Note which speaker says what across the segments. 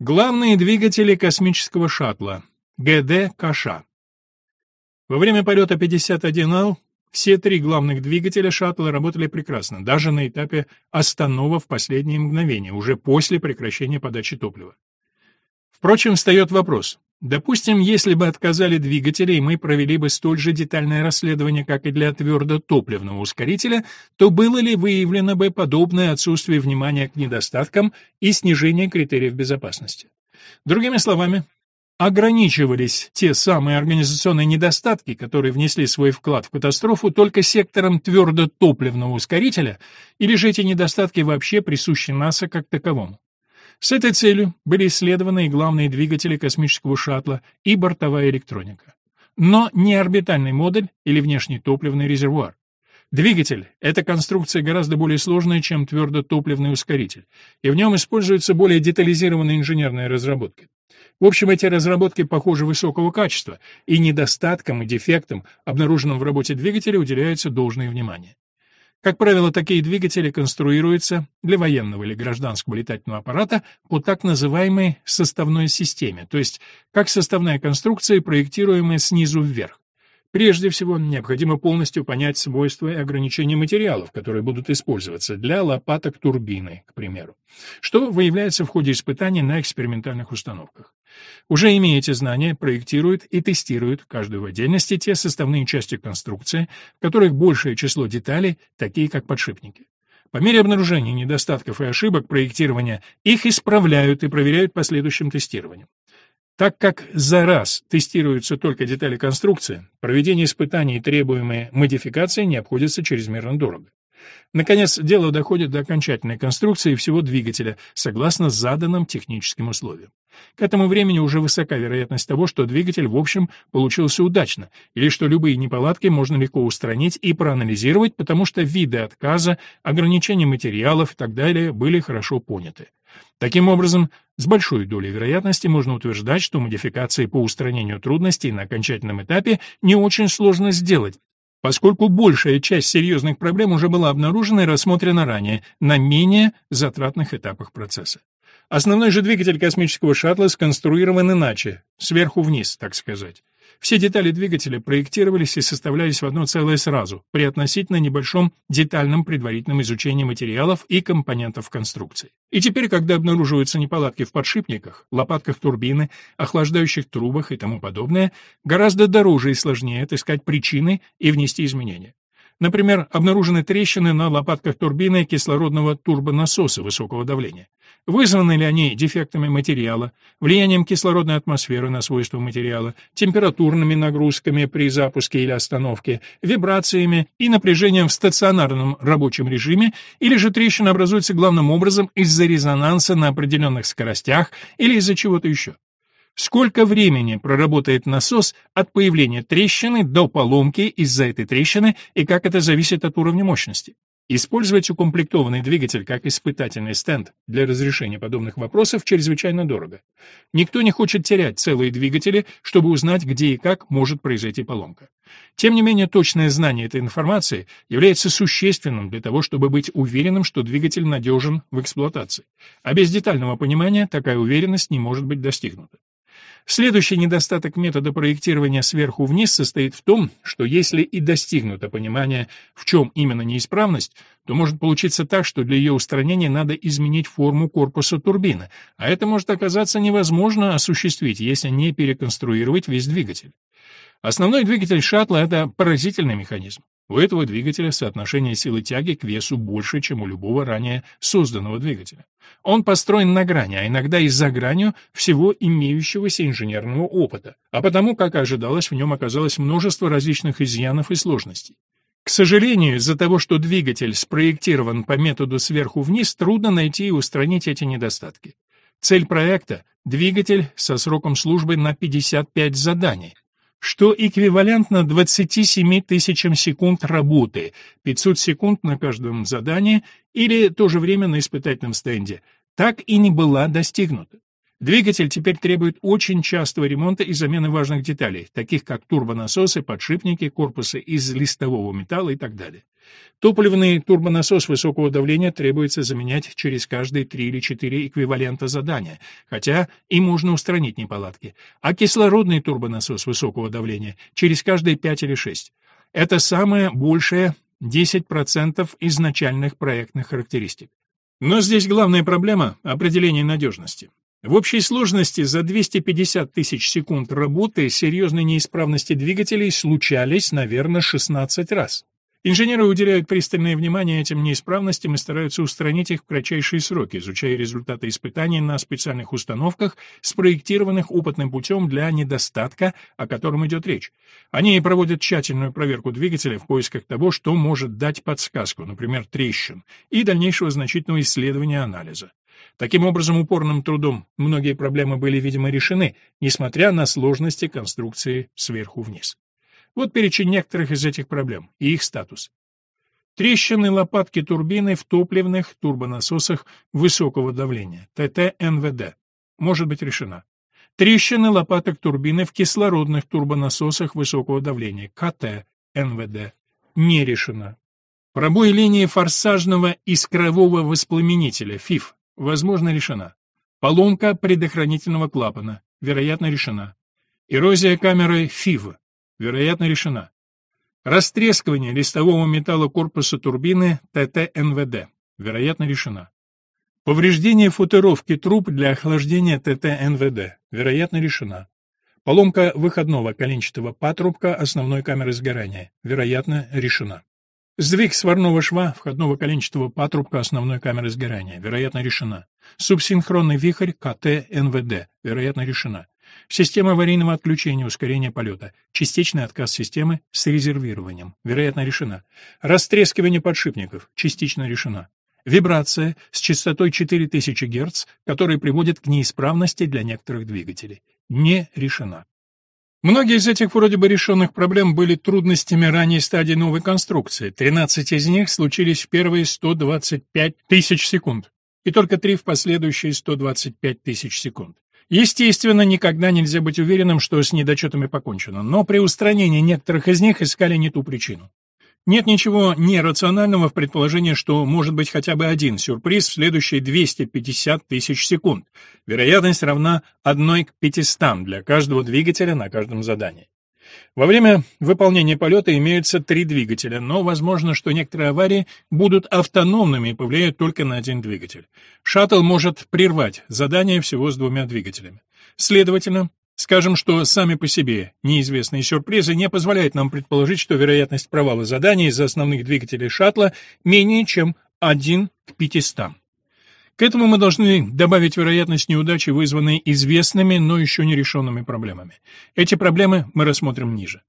Speaker 1: Главные двигатели космического шаттла ГД «Каша». Во время полета 51Л все три главных двигателя шаттла работали прекрасно, даже на этапе останова в последние мгновения, уже после прекращения подачи топлива. Впрочем, встает вопрос, Допустим, если бы отказали двигатели, и мы провели бы столь же детальное расследование, как и для твердотопливного ускорителя, то было ли выявлено бы подобное отсутствие внимания к недостаткам и снижение критериев безопасности? Другими словами, ограничивались те самые организационные недостатки, которые внесли свой вклад в катастрофу только сектором твердотопливного ускорителя, или же эти недостатки вообще присущи НАСА как таковому? С этой целью были исследованы и главные двигатели космического шаттла и бортовая электроника. Но не орбитальный модуль или внешний топливный резервуар. Двигатель — это конструкция гораздо более сложная, чем твердотопливный ускоритель, и в нем используются более детализированные инженерные разработки. В общем, эти разработки, похожи высокого качества, и недостаткам и дефектам, обнаруженным в работе двигателя, уделяется должное внимание. Как правило, такие двигатели конструируются для военного или гражданского летательного аппарата по так называемой составной системе, то есть как составная конструкция, проектируемая снизу вверх. Прежде всего, необходимо полностью понять свойства и ограничения материалов, которые будут использоваться для лопаток турбины, к примеру, что выявляется в ходе испытаний на экспериментальных установках. Уже имея эти знания, проектируют и тестируют каждую в отдельности те составные части конструкции, в которых большее число деталей, такие как подшипники. По мере обнаружения недостатков и ошибок проектирования их исправляют и проверяют последующим тестированием. Так как за раз тестируются только детали конструкции, проведение испытаний и требуемые модификации не обходятся чрезмерно дорого. Наконец, дело доходит до окончательной конструкции всего двигателя согласно заданным техническим условиям. К этому времени уже высока вероятность того, что двигатель, в общем, получился удачно, или что любые неполадки можно легко устранить и проанализировать, потому что виды отказа, ограничения материалов и так далее были хорошо поняты. Таким образом, с большой долей вероятности можно утверждать, что модификации по устранению трудностей на окончательном этапе не очень сложно сделать, поскольку большая часть серьезных проблем уже была обнаружена и рассмотрена ранее на менее затратных этапах процесса. Основной же двигатель космического шаттла сконструирован иначе, сверху вниз, так сказать. Все детали двигателя проектировались и составлялись в одно целое сразу, при относительно небольшом детальном предварительном изучении материалов и компонентов конструкции. И теперь, когда обнаруживаются неполадки в подшипниках, лопатках турбины, охлаждающих трубах и тому подобное, гораздо дороже и сложнее отыскать причины и внести изменения. Например, обнаружены трещины на лопатках турбины кислородного турбонасоса высокого давления. Вызваны ли они дефектами материала, влиянием кислородной атмосферы на свойства материала, температурными нагрузками при запуске или остановке, вибрациями и напряжением в стационарном рабочем режиме, или же трещина образуется главным образом из-за резонанса на определенных скоростях или из-за чего-то еще. Сколько времени проработает насос от появления трещины до поломки из-за этой трещины и как это зависит от уровня мощности? Использовать укомплектованный двигатель как испытательный стенд для разрешения подобных вопросов чрезвычайно дорого. Никто не хочет терять целые двигатели, чтобы узнать, где и как может произойти поломка. Тем не менее, точное знание этой информации является существенным для того, чтобы быть уверенным, что двигатель надежен в эксплуатации. А без детального понимания такая уверенность не может быть достигнута. Следующий недостаток метода проектирования сверху вниз состоит в том, что если и достигнуто понимание, в чем именно неисправность, то может получиться так, что для ее устранения надо изменить форму корпуса турбины, а это может оказаться невозможно осуществить, если не переконструировать весь двигатель. Основной двигатель шаттла — это поразительный механизм. У этого двигателя соотношение силы тяги к весу больше, чем у любого ранее созданного двигателя. Он построен на грани, а иногда и за гранью всего имеющегося инженерного опыта, а потому, как ожидалось, в нем оказалось множество различных изъянов и сложностей. К сожалению, из-за того, что двигатель спроектирован по методу сверху вниз, трудно найти и устранить эти недостатки. Цель проекта — двигатель со сроком службы на 55 заданий, что эквивалентно 27 тысячам секунд работы, 500 секунд на каждом задании или то же время на испытательном стенде, так и не была достигнута. Двигатель теперь требует очень частого ремонта и замены важных деталей, таких как турбонасосы, подшипники, корпусы из листового металла и так далее. Топливный турбонасос высокого давления требуется заменять через каждые 3 или 4 эквивалента задания, хотя и можно устранить неполадки, а кислородный турбонасос высокого давления через каждые 5 или 6. Это самое большее 10% изначальных проектных характеристик. Но здесь главная проблема — определение надежности. В общей сложности за 250 тысяч секунд работы серьезные неисправности двигателей случались, наверное, 16 раз. Инженеры уделяют пристальное внимание этим неисправностям и стараются устранить их в кратчайшие сроки, изучая результаты испытаний на специальных установках, спроектированных опытным путем для недостатка, о котором идет речь. Они проводят тщательную проверку двигателя в поисках того, что может дать подсказку, например, трещин, и дальнейшего значительного исследования анализа. Таким образом, упорным трудом многие проблемы были, видимо, решены, несмотря на сложности конструкции сверху вниз. Вот перечень некоторых из этих проблем и их статус. Трещины лопатки турбины в топливных турбонасосах высокого давления, ТТ-НВД, может быть решена. Трещины лопаток турбины в кислородных турбонасосах высокого давления, КТ-НВД, не решена. Пробой линии форсажного искрового воспламенителя, ФИФ, возможно решена. Поломка предохранительного клапана, вероятно решена. Эрозия камеры ФИВ, вероятно, решена. Растрескивание листового металла корпуса турбины ТТ-НВД, вероятно, решена. Повреждение футеровки труб для охлаждения ТТ-НВД, вероятно, решена. Поломка выходного коленчатого патрубка основной камеры сгорания, вероятно, решена. Сдвиг сварного шва входного коленчатого патрубка основной камеры сгорания, вероятно, решена. Субсинхронный вихрь КТ-НВД, вероятно, решена. Система аварийного отключения ускорения полета. Частичный отказ системы с резервированием. Вероятно, решена. Растрескивание подшипников. Частично решена. Вибрация с частотой 4000 Гц, которая приводит к неисправности для некоторых двигателей. Не решена. Многие из этих вроде бы решенных проблем были трудностями ранней стадии новой конструкции. 13 из них случились в первые 125 тысяч секунд, и только 3 в последующие 125 тысяч секунд. Естественно, никогда нельзя быть уверенным, что с недочетами покончено, но при устранении некоторых из них искали не ту причину. Нет ничего нерационального в предположении, что может быть хотя бы один сюрприз в следующие 250 тысяч секунд. Вероятность равна 1 к 500 для каждого двигателя на каждом задании. Во время выполнения полета имеются три двигателя, но возможно, что некоторые аварии будут автономными и повлияют только на один двигатель. Шаттл может прервать задание всего с двумя двигателями. Следовательно, Скажем, что сами по себе неизвестные сюрпризы не позволяют нам предположить, что вероятность провала задания из-за основных двигателей шаттла менее чем 1 к 500. К этому мы должны добавить вероятность неудачи, вызванной известными, но еще не решенными проблемами. Эти проблемы мы рассмотрим ниже.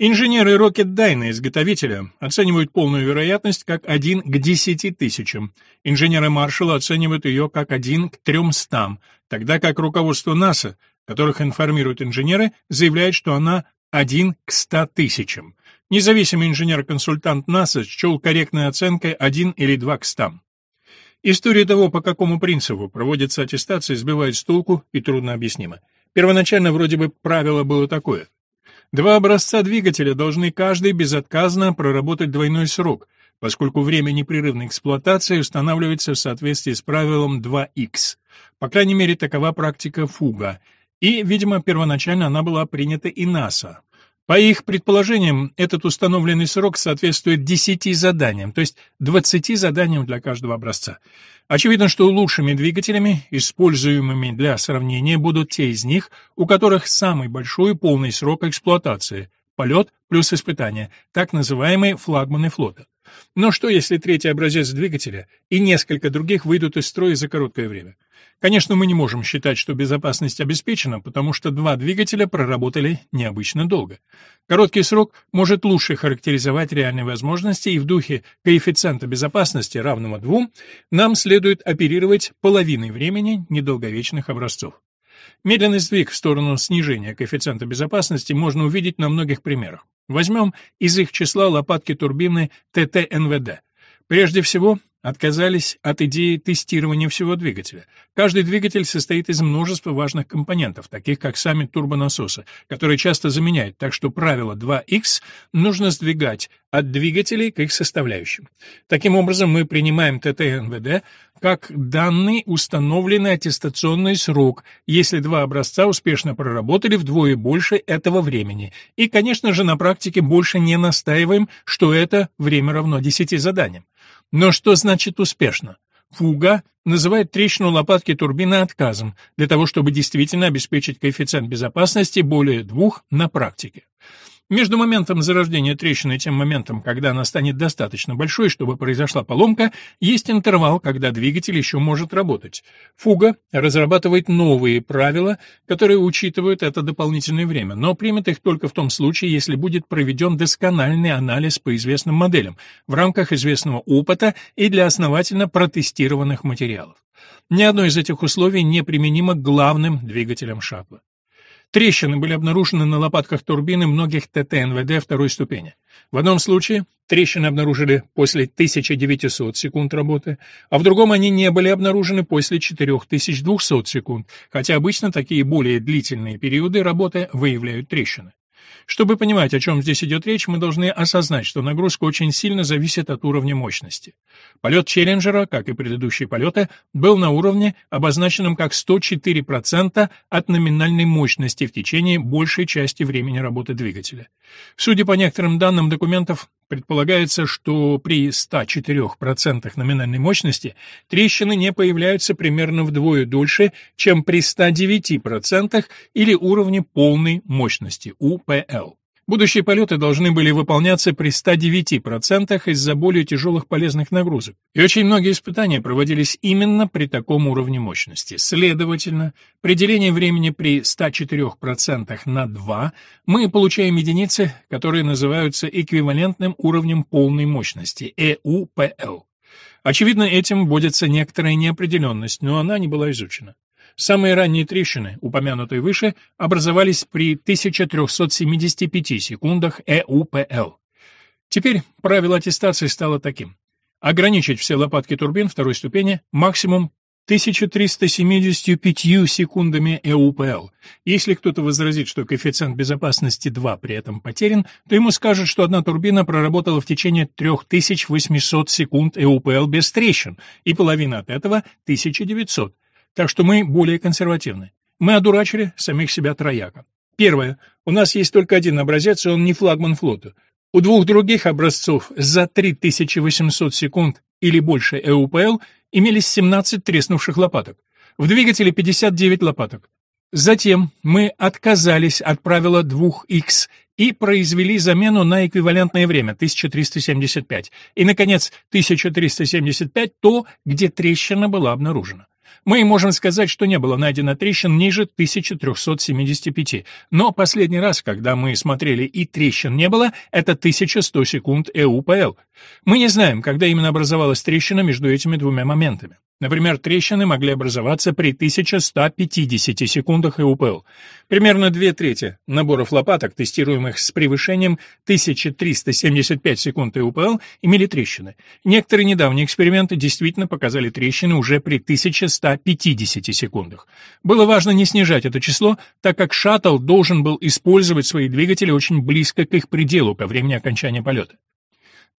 Speaker 1: Инженеры Rocketdyne изготовителя оценивают полную вероятность как 1 к 10 тысячам. Инженеры Marshall оценивают ее как 1 к 300, тогда как руководство НАСА, которых информируют инженеры, заявляет, что она 1 к 100 тысячам. Независимый инженер-консультант НАСА счел корректной оценкой 1 или 2 к 100. История того, по какому принципу проводятся аттестации, сбивает с толку и трудно объяснима. Первоначально вроде бы правило было такое. Два образца двигателя должны каждый безотказно проработать двойной срок, поскольку время непрерывной эксплуатации устанавливается в соответствии с правилом 2х. По крайней мере, такова практика ФУГа. И, видимо, первоначально она была принята и НАСА, по их предположениям, этот установленный срок соответствует 10 заданиям, то есть 20 заданиям для каждого образца. Очевидно, что лучшими двигателями, используемыми для сравнения, будут те из них, у которых самый большой полный срок эксплуатации – полет плюс испытания, так называемые флагманы флота – но что, если третий образец двигателя и несколько других выйдут из строя за короткое время? Конечно, мы не можем считать, что безопасность обеспечена, потому что два двигателя проработали необычно долго. Короткий срок может лучше характеризовать реальные возможности, и в духе коэффициента безопасности, равного двум, нам следует оперировать половиной времени недолговечных образцов. Медленный сдвиг в сторону снижения коэффициента безопасности можно увидеть на многих примерах. Возьмем из их числа лопатки турбины ТТНВД. Прежде всего, отказались от идеи тестирования всего двигателя. Каждый двигатель состоит из множества важных компонентов, таких как сами турбонасосы, которые часто заменяют, так что правило 2Х нужно сдвигать от двигателей к их составляющим. Таким образом, мы принимаем ТТНВД как данный установленный аттестационный срок, если два образца успешно проработали вдвое больше этого времени. И, конечно же, на практике больше не настаиваем, что это время равно 10 заданиям. Но что значит успешно? Фуга называет трещину лопатки турбины отказом для того, чтобы действительно обеспечить коэффициент безопасности более двух на практике. Между моментом зарождения трещины и тем моментом, когда она станет достаточно большой, чтобы произошла поломка, есть интервал, когда двигатель еще может работать. Фуга разрабатывает новые правила, которые учитывают это дополнительное время, но примет их только в том случае, если будет проведен доскональный анализ по известным моделям в рамках известного опыта и для основательно протестированных материалов. Ни одно из этих условий не применимо к главным двигателям шаттла. Трещины были обнаружены на лопатках турбины многих ТТ НВД второй ступени. В одном случае трещины обнаружили после 1900 секунд работы, а в другом они не были обнаружены после 4200 секунд, хотя обычно такие более длительные периоды работы выявляют трещины. Чтобы понимать, о чем здесь идет речь, мы должны осознать, что нагрузка очень сильно зависит от уровня мощности. Полет Челленджера, как и предыдущие полеты, был на уровне, обозначенном как 104% от номинальной мощности в течение большей части времени работы двигателя. Судя по некоторым данным документов, Предполагается, что при 104% номинальной мощности трещины не появляются примерно вдвое дольше, чем при 109% или уровне полной мощности УПЛ. Будущие полеты должны были выполняться при 109% из-за более тяжелых полезных нагрузок, и очень многие испытания проводились именно при таком уровне мощности. Следовательно, при делении времени при 104% на 2 мы получаем единицы, которые называются эквивалентным уровнем полной мощности – EUPL. Очевидно, этим вводится некоторая неопределенность, но она не была изучена. Самые ранние трещины, упомянутые выше, образовались при 1375 секундах ЭУПЛ. Теперь правило аттестации стало таким. Ограничить все лопатки турбин второй ступени максимум 1375 секундами ЭУПЛ. Если кто-то возразит, что коэффициент безопасности 2 при этом потерян, то ему скажут, что одна турбина проработала в течение 3800 секунд ЭУПЛ без трещин, и половина от этого — 1900 так что мы более консервативны. Мы одурачили самих себя трояка. Первое. У нас есть только один образец, и он не флагман флота. У двух других образцов за 3800 секунд или больше ЭУПЛ имелись 17 треснувших лопаток. В двигателе 59 лопаток. Затем мы отказались от правила 2х и произвели замену на эквивалентное время 1375. И, наконец, 1375 то, где трещина была обнаружена. Мы можем сказать, что не было найдено трещин ниже 1375, но последний раз, когда мы смотрели и трещин не было, это 1100 секунд ЭУПЛ. Мы не знаем, когда именно образовалась трещина между этими двумя моментами. Например, трещины могли образоваться при 1150 секундах ЭУПЛ. Примерно две трети наборов лопаток, тестируемых с превышением 1375 секунд ЭУПЛ, имели трещины. Некоторые недавние эксперименты действительно показали трещины уже при 1100 150 секундах. Было важно не снижать это число, так как шаттл должен был использовать свои двигатели очень близко к их пределу ко времени окончания полета.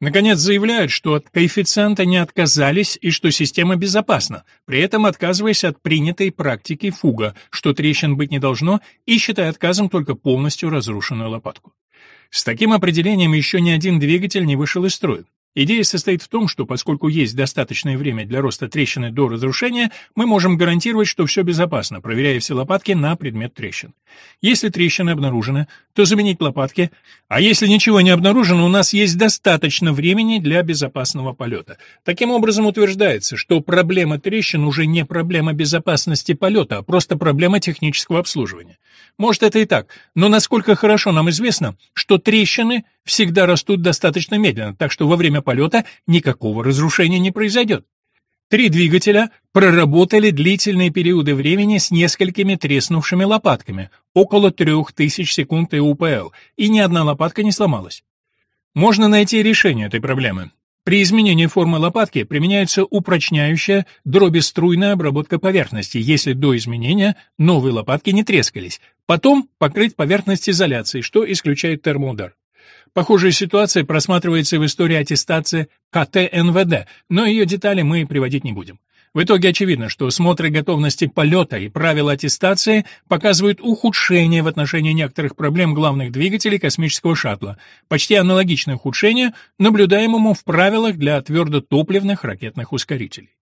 Speaker 1: Наконец заявляют, что от коэффициента не отказались и что система безопасна, при этом отказываясь от принятой практики фуга, что трещин быть не должно, и считая отказом только полностью разрушенную лопатку. С таким определением еще ни один двигатель не вышел из строя. Идея состоит в том, что поскольку есть достаточное время для роста трещины до разрушения, мы можем гарантировать, что все безопасно, проверяя все лопатки на предмет трещин. Если трещины обнаружены, то заменить лопатки, а если ничего не обнаружено, у нас есть достаточно времени для безопасного полета. Таким образом утверждается, что проблема трещин уже не проблема безопасности полета, а просто проблема технического обслуживания. Может, это и так, но насколько хорошо нам известно, что трещины всегда растут достаточно медленно, так что во время полета никакого разрушения не произойдет. Три двигателя проработали длительные периоды времени с несколькими треснувшими лопатками, около 3000 секунд ИУПЛ, и ни одна лопатка не сломалась. Можно найти решение этой проблемы, при изменении формы лопатки применяется упрочняющая дробеструйная обработка поверхности, если до изменения новые лопатки не трескались. Потом покрыть поверхность изоляцией, что исключает термоудар. Похожая ситуация просматривается в истории аттестации КТ НВД, но ее детали мы приводить не будем. В итоге очевидно, что смотры готовности полета и правила аттестации показывают ухудшение в отношении некоторых проблем главных двигателей космического шаттла, почти аналогичное ухудшение наблюдаемому в правилах для твердотопливных ракетных ускорителей.